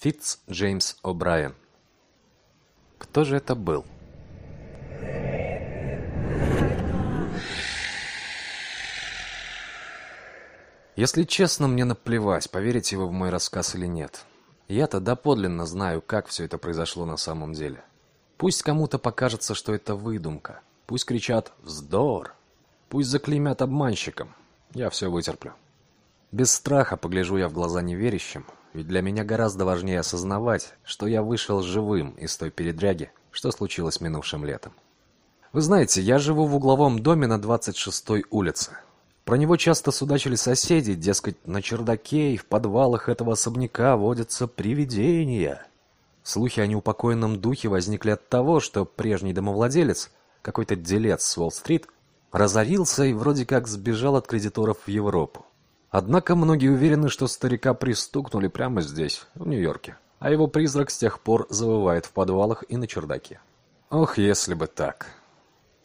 Фитц Джеймс О'Брайен. Кто же это был? Если честно, мне наплевать, поверите вы в мой рассказ или нет. Я-то доподлинно знаю, как все это произошло на самом деле. Пусть кому-то покажется, что это выдумка. Пусть кричат «Вздор!». Пусть заклеймят обманщиком. Я все вытерплю. Без страха погляжу я в глаза неверящим, ведь для меня гораздо важнее осознавать, что я вышел живым из той передряги, что случилось минувшим летом. Вы знаете, я живу в угловом доме на 26-й улице. Про него часто судачили соседи, дескать, на чердаке и в подвалах этого особняка водятся привидения. Слухи о неупокоенном духе возникли от того, что прежний домовладелец, какой-то делец с Уолл-стрит, разорился и вроде как сбежал от кредиторов в Европу. Однако многие уверены, что старика пристукнули прямо здесь, в Нью-Йорке, а его призрак с тех пор завывает в подвалах и на чердаке. Ох, если бы так.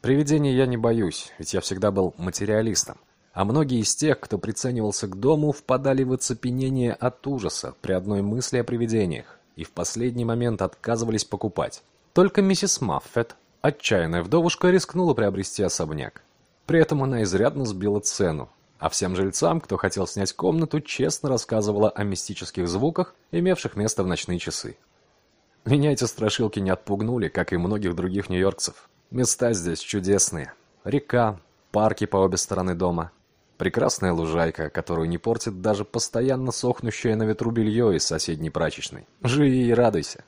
Привидений я не боюсь, ведь я всегда был материалистом. А многие из тех, кто приценивался к дому, впадали в оцепенение от ужаса при одной мысли о привидениях и в последний момент отказывались покупать. Только миссис Маффет, отчаянная вдовушка, рискнула приобрести особняк. При этом она изрядно сбила цену, а всем жильцам, кто хотел снять комнату, честно рассказывала о мистических звуках, имевших место в ночные часы. Меня эти страшилки не отпугнули, как и многих других нью-йоркцев. Места здесь чудесные. Река, парки по обе стороны дома, прекрасная лужайка, которую не портит даже постоянно сохнущее на ветру белье из соседней прачечной. Живи и радуйся.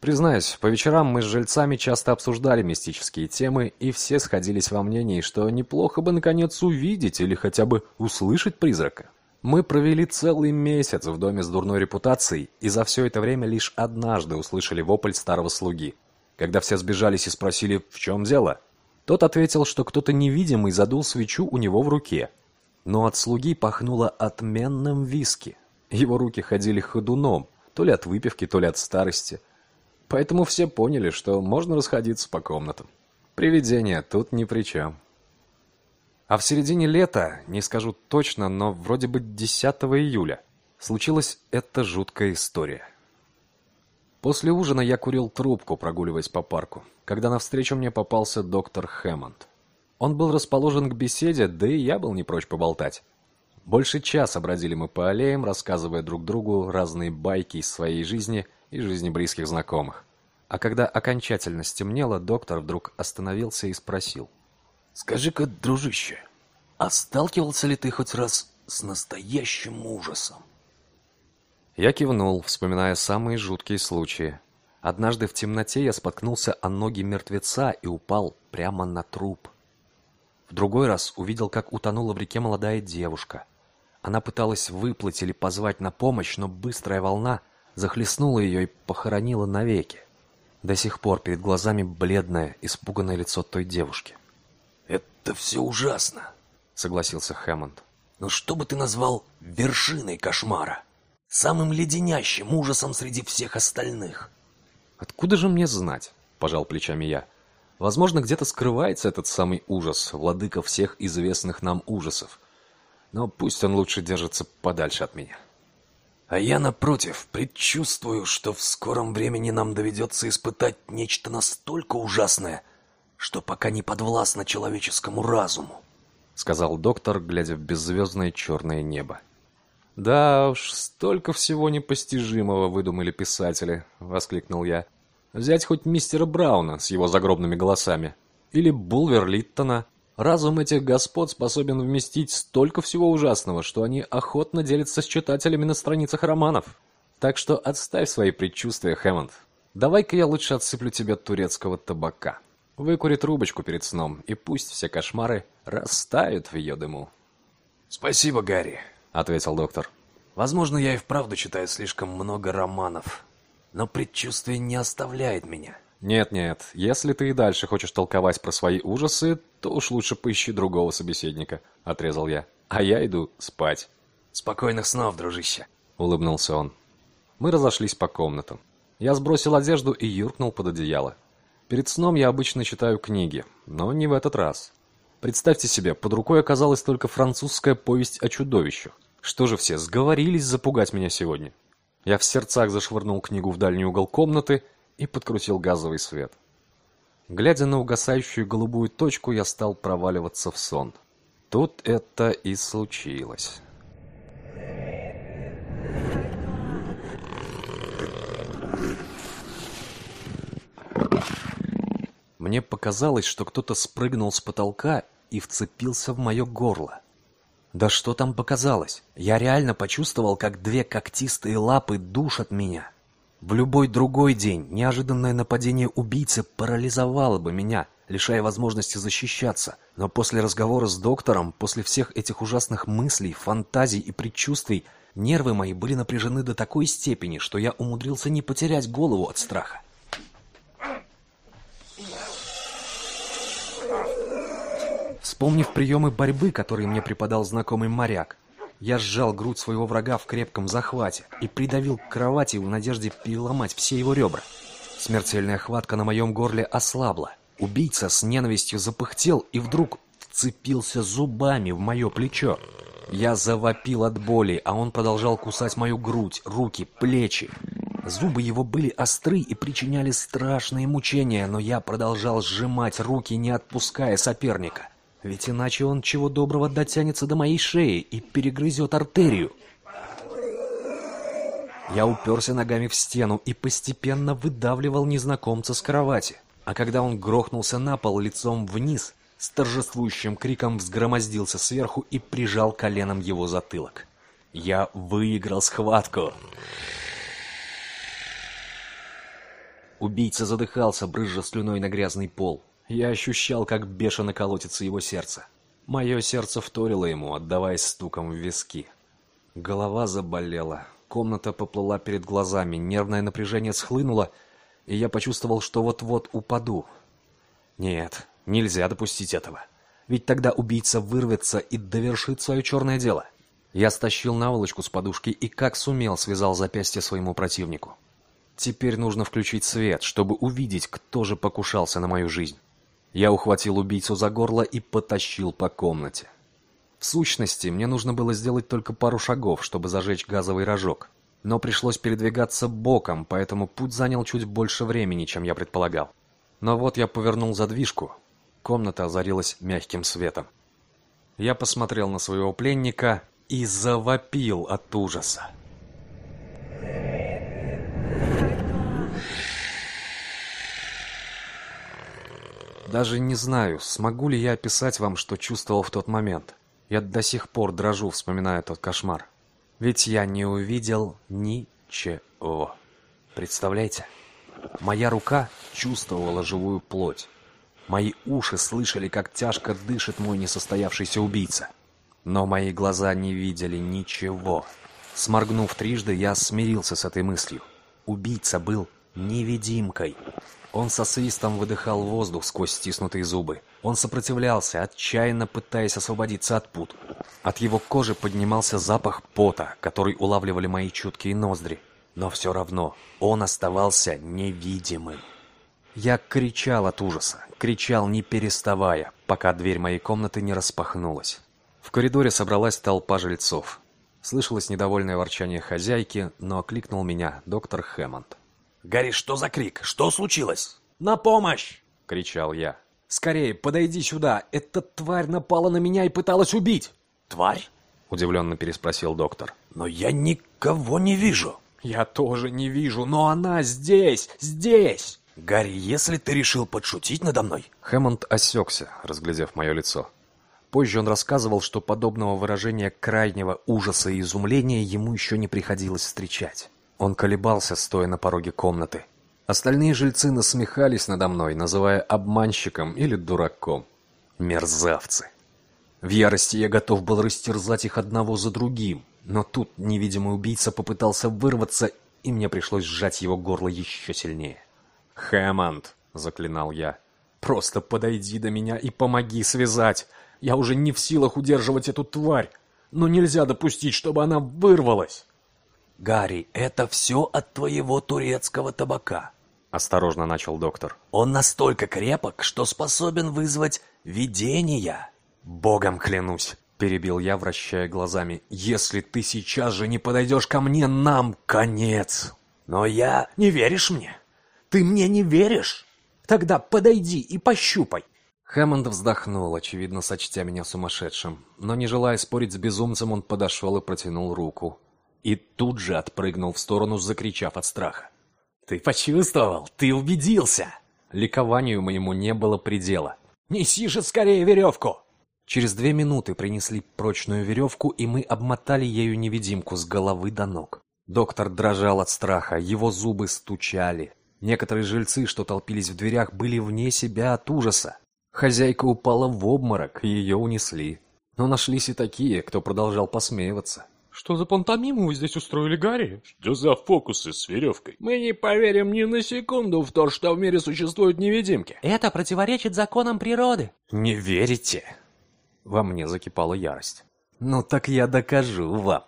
Признаюсь, по вечерам мы с жильцами часто обсуждали мистические темы, и все сходились во мнении, что неплохо бы наконец увидеть или хотя бы услышать призрака. Мы провели целый месяц в доме с дурной репутацией, и за все это время лишь однажды услышали вопль старого слуги. Когда все сбежались и спросили, в чем дело, тот ответил, что кто-то невидимый задул свечу у него в руке. Но от слуги пахнуло отменным виски. Его руки ходили ходуном, то ли от выпивки, то ли от старости – Поэтому все поняли, что можно расходиться по комнатам. Привидения тут ни при чем. А в середине лета, не скажу точно, но вроде бы 10 июля, случилась эта жуткая история. После ужина я курил трубку, прогуливаясь по парку, когда навстречу мне попался доктор Хэммонд. Он был расположен к беседе, да и я был не прочь поболтать. Больше часа бродили мы по аллеям, рассказывая друг другу разные байки из своей жизни – и жизни близких знакомых. А когда окончательно стемнело, доктор вдруг остановился и спросил. «Скажи-ка, дружище, а сталкивался ли ты хоть раз с настоящим ужасом?» Я кивнул, вспоминая самые жуткие случаи. Однажды в темноте я споткнулся о ноги мертвеца и упал прямо на труп. В другой раз увидел, как утонула в реке молодая девушка. Она пыталась выплыть или позвать на помощь, но быстрая волна захлестнула ее и похоронила навеки. До сих пор перед глазами бледное, испуганное лицо той девушки. «Это все ужасно», — согласился Хэммонд. «Но что бы ты назвал вершиной кошмара? Самым леденящим ужасом среди всех остальных?» «Откуда же мне знать?» — пожал плечами я. «Возможно, где-то скрывается этот самый ужас, владыка всех известных нам ужасов. Но пусть он лучше держится подальше от меня». А я, напротив, предчувствую, что в скором времени нам доведется испытать нечто настолько ужасное, что пока не подвластно человеческому разуму», — сказал доктор, глядя в беззвездное черное небо. «Да уж, столько всего непостижимого выдумали писатели», — воскликнул я. «Взять хоть мистера Брауна с его загробными голосами. Или Булвер Литтона, Разум этих господ способен вместить столько всего ужасного, что они охотно делятся с читателями на страницах романов. Так что отставь свои предчувствия, Хэммонд. Давай-ка я лучше отсыплю тебе турецкого табака. Выкури трубочку перед сном, и пусть все кошмары растают в ее дыму. «Спасибо, Гарри», — ответил доктор. «Возможно, я и вправду читаю слишком много романов, но предчувствие не оставляет меня». «Нет-нет, если ты и дальше хочешь толковать про свои ужасы, то уж лучше поищи другого собеседника», — отрезал я. «А я иду спать». «Спокойных снов, дружище», — улыбнулся он. Мы разошлись по комнатам. Я сбросил одежду и юркнул под одеяло. Перед сном я обычно читаю книги, но не в этот раз. Представьте себе, под рукой оказалась только французская повесть о чудовищах. Что же все, сговорились запугать меня сегодня? Я в сердцах зашвырнул книгу в дальний угол комнаты и подкрутил газовый свет. Глядя на угасающую голубую точку, я стал проваливаться в сон. Тут это и случилось. Мне показалось, что кто-то спрыгнул с потолка и вцепился в мое горло. Да что там показалось? Я реально почувствовал, как две когтистые лапы душат меня. В любой другой день неожиданное нападение убийцы парализовало бы меня, лишая возможности защищаться. Но после разговора с доктором, после всех этих ужасных мыслей, фантазий и предчувствий, нервы мои были напряжены до такой степени, что я умудрился не потерять голову от страха. Вспомнив приемы борьбы, которые мне преподал знакомый моряк, я сжал грудь своего врага в крепком захвате и придавил к кровати в надежде переломать все его ребра. Смертельная хватка на моем горле ослабла. Убийца с ненавистью запыхтел и вдруг вцепился зубами в мое плечо. Я завопил от боли, а он продолжал кусать мою грудь, руки, плечи. Зубы его были остры и причиняли страшные мучения, но я продолжал сжимать руки, не отпуская соперника. Ведь иначе он чего доброго дотянется до моей шеи и перегрызет артерию. Я уперся ногами в стену и постепенно выдавливал незнакомца с кровати. А когда он грохнулся на пол лицом вниз, с торжествующим криком взгромоздился сверху и прижал коленом его затылок. Я выиграл схватку. Убийца задыхался, брызжа слюной на грязный пол. Я ощущал, как бешено колотится его сердце. Мое сердце вторило ему, отдаваясь стуком в виски. Голова заболела, комната поплыла перед глазами, нервное напряжение схлынуло, и я почувствовал, что вот-вот упаду. Нет, нельзя допустить этого. Ведь тогда убийца вырвется и довершит свое черное дело. Я стащил наволочку с подушки и как сумел связал запястье своему противнику. Теперь нужно включить свет, чтобы увидеть, кто же покушался на мою жизнь. Я ухватил убийцу за горло и потащил по комнате. В сущности, мне нужно было сделать только пару шагов, чтобы зажечь газовый рожок. Но пришлось передвигаться боком, поэтому путь занял чуть больше времени, чем я предполагал. Но вот я повернул задвижку. Комната озарилась мягким светом. Я посмотрел на своего пленника и завопил от ужаса. Даже не знаю, смогу ли я описать вам, что чувствовал в тот момент. Я до сих пор дрожу, вспоминая тот кошмар. Ведь я не увидел ничего. Представляете? Моя рука чувствовала живую плоть. Мои уши слышали, как тяжко дышит мой несостоявшийся убийца. Но мои глаза не видели ничего. Сморгнув трижды, я смирился с этой мыслью. Убийца был невидимкой. Он со свистом выдыхал воздух сквозь стиснутые зубы. Он сопротивлялся, отчаянно пытаясь освободиться от пут. От его кожи поднимался запах пота, который улавливали мои чуткие ноздри. Но все равно он оставался невидимым. Я кричал от ужаса, кричал не переставая, пока дверь моей комнаты не распахнулась. В коридоре собралась толпа жильцов. Слышалось недовольное ворчание хозяйки, но окликнул меня доктор Хэммонд. «Гарри, что за крик? Что случилось?» «На помощь!» — кричал я. «Скорее, подойди сюда! Эта тварь напала на меня и пыталась убить!» «Тварь?» — удивленно переспросил доктор. «Но я никого не вижу!» «Я тоже не вижу, но она здесь! Здесь!» «Гарри, если ты решил подшутить надо мной...» Хэммонд осекся, разглядев мое лицо. Позже он рассказывал, что подобного выражения крайнего ужаса и изумления ему еще не приходилось встречать. Он колебался, стоя на пороге комнаты. Остальные жильцы насмехались надо мной, называя обманщиком или дураком. Мерзавцы. В ярости я готов был растерзать их одного за другим, но тут невидимый убийца попытался вырваться, и мне пришлось сжать его горло еще сильнее. «Хэммонд», — заклинал я, — «просто подойди до меня и помоги связать. Я уже не в силах удерживать эту тварь, но нельзя допустить, чтобы она вырвалась». «Гарри, это все от твоего турецкого табака», — осторожно начал доктор. «Он настолько крепок, что способен вызвать видения». «Богом клянусь», перебил я, вращая глазами. «Если ты сейчас же не подойдешь ко мне, нам конец!» «Но я... Не веришь мне? Ты мне не веришь? Тогда подойди и пощупай!» Хэммонд вздохнул, очевидно, сочтя меня сумасшедшим. Но не желая спорить с безумцем, он подошел и протянул руку. И тут же отпрыгнул в сторону, закричав от страха. «Ты почувствовал? Ты убедился!» Ликованию моему не было предела. «Неси же скорее веревку!» Через две минуты принесли прочную веревку, и мы обмотали ею невидимку с головы до ног. Доктор дрожал от страха, его зубы стучали. Некоторые жильцы, что толпились в дверях, были вне себя от ужаса. Хозяйка упала в обморок, и ее унесли. Но нашлись и такие, кто продолжал посмеиваться. Что за пантомиму вы здесь устроили, Гарри? Что за фокусы с веревкой? Мы не поверим ни на секунду в то, что в мире существуют невидимки. Это противоречит законам природы. Не верите? Во мне закипала ярость. «Ну так я докажу вам!»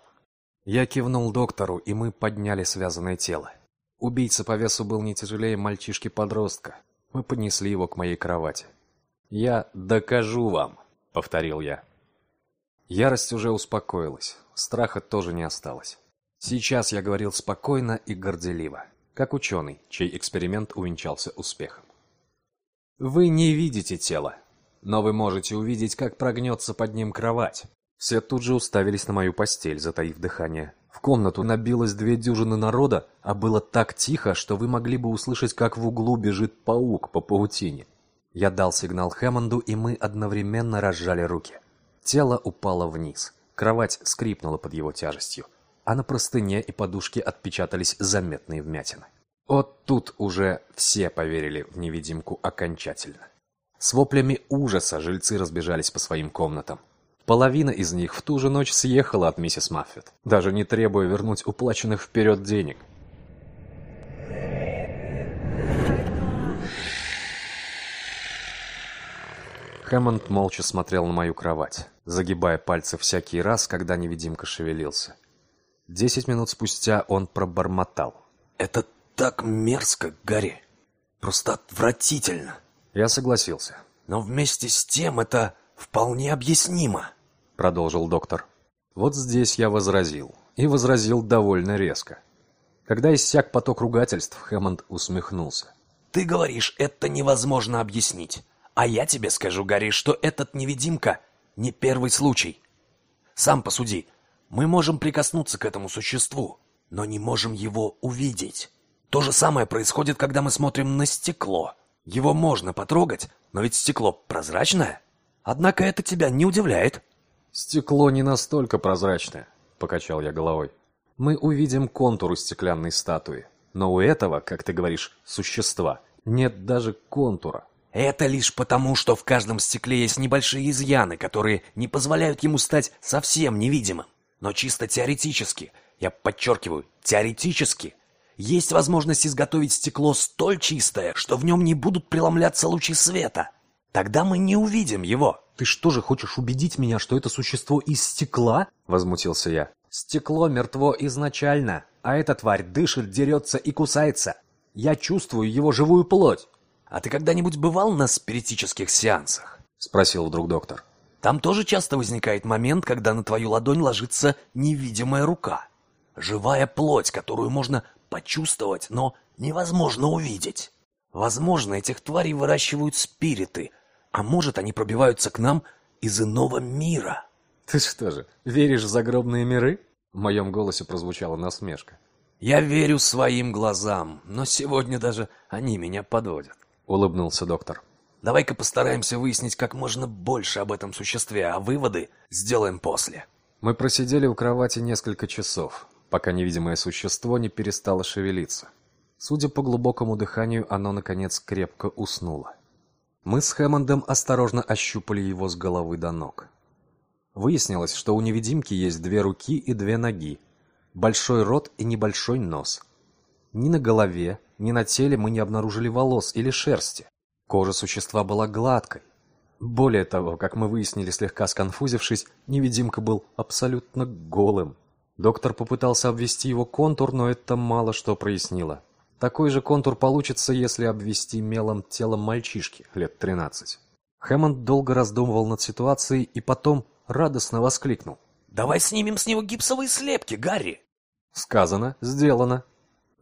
Я кивнул доктору, и мы подняли связанное тело. Убийца по весу был не тяжелее мальчишки-подростка. Мы поднесли его к моей кровати. «Я докажу вам», — повторил я. Ярость уже успокоилась, страха тоже не осталось. Сейчас я говорил спокойно и горделиво, как ученый, чей эксперимент увенчался успехом. Вы не видите тело, но вы можете увидеть, как прогнется под ним кровать. Все тут же уставились на мою постель, затаив дыхание. В комнату набилось две дюжины народа, а было так тихо, что вы могли бы услышать, как в углу бежит паук по паутине. Я дал сигнал Хэммонду, и мы одновременно разжали руки. Тело упало вниз. Кровать скрипнула под его тяжестью, а на простыне и подушке отпечатались заметные вмятины. Вот тут уже все поверили в невидимку окончательно. С воплями ужаса жильцы разбежались по своим комнатам. Половина из них в ту же ночь съехала от миссис Маффет, даже не требуя вернуть уплаченных вперед денег. Хэммонд молча смотрел на мою кровать, загибая пальцы всякий раз, когда невидимка шевелился. Десять минут спустя он пробормотал. «Это так мерзко, Гарри! Просто отвратительно!» Я согласился. «Но вместе с тем это вполне объяснимо», — продолжил доктор. Вот здесь я возразил. И возразил довольно резко. Когда иссяк поток ругательств, Хэммонд усмехнулся. «Ты говоришь, это невозможно объяснить. А я тебе скажу, Гарри, что этот невидимка не первый случай. Сам посуди. Мы можем прикоснуться к этому существу, но не можем его увидеть. То же самое происходит, когда мы смотрим на стекло. Его можно потрогать, но ведь стекло прозрачное. Однако это тебя не удивляет. Стекло не настолько прозрачное, покачал я головой. Мы увидим контуры стеклянной статуи, но у этого, как ты говоришь, существа нет даже контура. Это лишь потому, что в каждом стекле есть небольшие изъяны, которые не позволяют ему стать совсем невидимым. Но чисто теоретически, я подчеркиваю, теоретически, есть возможность изготовить стекло столь чистое, что в нем не будут преломляться лучи света. Тогда мы не увидим его. Ты что же хочешь убедить меня, что это существо из стекла? Возмутился я. Стекло мертво изначально, а эта тварь дышит, дерется и кусается. Я чувствую его живую плоть. А ты когда-нибудь бывал на спиритических сеансах? Спросил вдруг доктор. Там тоже часто возникает момент, когда на твою ладонь ложится невидимая рука. Живая плоть, которую можно почувствовать, но невозможно увидеть. Возможно, этих тварей выращивают спириты, а может, они пробиваются к нам из иного мира. Ты что же, веришь в загробные миры? В моем голосе прозвучала насмешка. Я верю своим глазам, но сегодня даже они меня подводят. Улыбнулся доктор. Давай-ка постараемся выяснить как можно больше об этом существе, а выводы сделаем после. Мы просидели у кровати несколько часов, пока невидимое существо не перестало шевелиться. Судя по глубокому дыханию, оно, наконец, крепко уснуло. Мы с Хэммондом осторожно ощупали его с головы до ног. Выяснилось, что у невидимки есть две руки и две ноги, большой рот и небольшой нос. Ни на голове, ни на теле мы не обнаружили волос или шерсти. Кожа существа была гладкой. Более того, как мы выяснили, слегка сконфузившись, невидимка был абсолютно голым. Доктор попытался обвести его контур, но это мало что прояснило. Такой же контур получится, если обвести мелом тело мальчишки лет 13. Хэммонд долго раздумывал над ситуацией и потом радостно воскликнул. «Давай снимем с него гипсовые слепки, Гарри!» Сказано, сделано.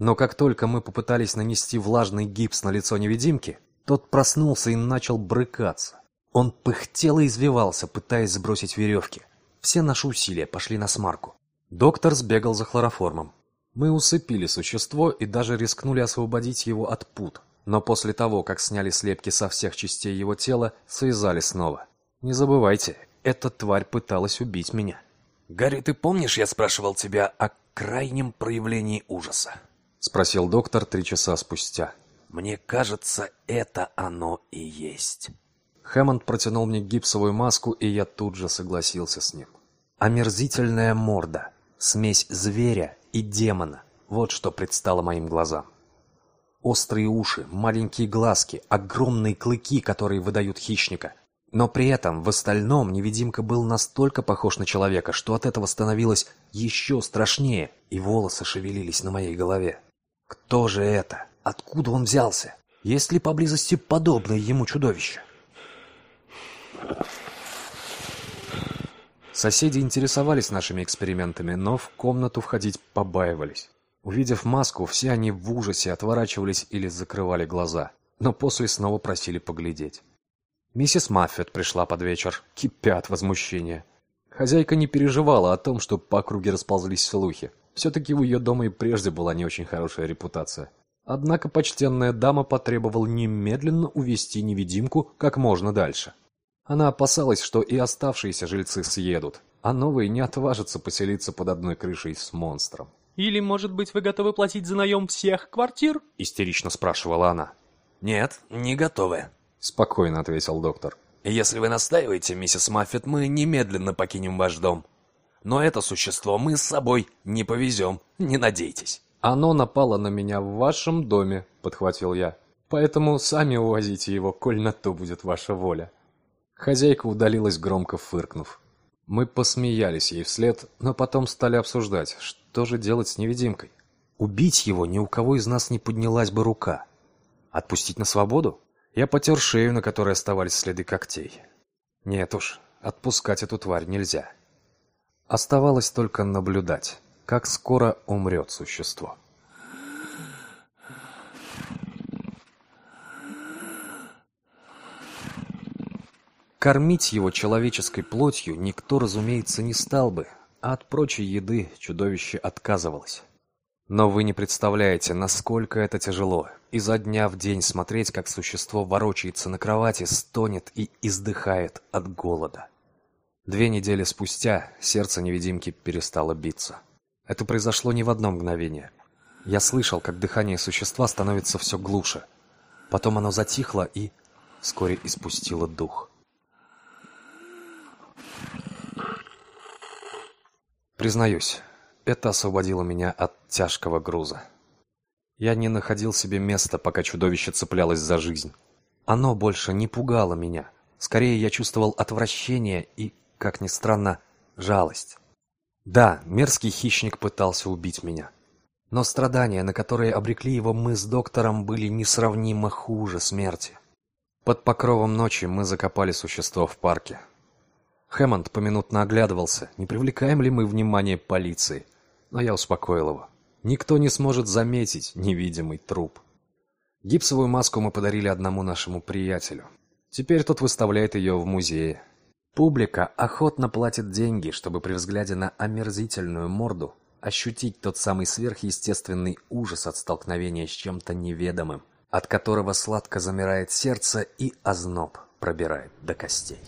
Но как только мы попытались нанести влажный гипс на лицо невидимки, тот проснулся и начал брыкаться. Он пыхтел и извивался, пытаясь сбросить веревки. Все наши усилия пошли на смарку. Доктор сбегал за хлороформом. Мы усыпили существо и даже рискнули освободить его от пут. Но после того, как сняли слепки со всех частей его тела, связали снова. Не забывайте, эта тварь пыталась убить меня. «Гарри, ты помнишь, я спрашивал тебя о крайнем проявлении ужаса?» Спросил доктор три часа спустя. «Мне кажется, это оно и есть». Хэммонд протянул мне гипсовую маску, и я тут же согласился с ним. Омерзительная морда, смесь зверя и демона. Вот что предстало моим глазам. Острые уши, маленькие глазки, огромные клыки, которые выдают хищника. Но при этом в остальном невидимка был настолько похож на человека, что от этого становилось еще страшнее, и волосы шевелились на моей голове. Кто же это? Откуда он взялся? Есть ли поблизости подобное ему чудовище? Соседи интересовались нашими экспериментами, но в комнату входить побаивались. Увидев маску, все они в ужасе отворачивались или закрывали глаза, но после снова просили поглядеть. Миссис Маффет пришла под вечер, кипя от возмущения. Хозяйка не переживала о том, что по округе расползлись слухи. Все-таки у ее дома и прежде была не очень хорошая репутация. Однако почтенная дама потребовала немедленно увести невидимку как можно дальше. Она опасалась, что и оставшиеся жильцы съедут, а новые не отважатся поселиться под одной крышей с монстром. Или, может быть, вы готовы платить за наем всех квартир? Истерично спрашивала она. «Нет, не готовы. Спокойно ответил доктор. Если вы настаиваете, миссис Маффет, мы немедленно покинем ваш дом. Но это существо мы с собой не повезем, не надейтесь». «Оно напало на меня в вашем доме», — подхватил я. «Поэтому сами увозите его, коль на то будет ваша воля». Хозяйка удалилась, громко фыркнув. Мы посмеялись ей вслед, но потом стали обсуждать, что же делать с невидимкой. Убить его ни у кого из нас не поднялась бы рука. Отпустить на свободу? Я потер шею, на которой оставались следы когтей. Нет уж, отпускать эту тварь нельзя. Оставалось только наблюдать, как скоро умрет существо. Кормить его человеческой плотью никто, разумеется, не стал бы, а от прочей еды чудовище отказывалось. Но вы не представляете, насколько это тяжело, изо дня в день смотреть, как существо ворочается на кровати, стонет и издыхает от голода. Две недели спустя сердце невидимки перестало биться. Это произошло не в одно мгновение. Я слышал, как дыхание существа становится все глуше. Потом оно затихло и вскоре испустило дух. Признаюсь, это освободило меня от тяжкого груза. Я не находил себе места, пока чудовище цеплялось за жизнь. Оно больше не пугало меня. Скорее, я чувствовал отвращение и, как ни странно, жалость. Да, мерзкий хищник пытался убить меня. Но страдания, на которые обрекли его мы с доктором, были несравнимо хуже смерти. Под покровом ночи мы закопали существо в парке. Хэммонд поминутно оглядывался, не привлекаем ли мы внимание полиции, но я успокоил его. Никто не сможет заметить невидимый труп. Гипсовую маску мы подарили одному нашему приятелю. Теперь тот выставляет ее в музее. Публика охотно платит деньги, чтобы при взгляде на омерзительную морду ощутить тот самый сверхъестественный ужас от столкновения с чем-то неведомым, от которого сладко замирает сердце и озноб пробирает до костей.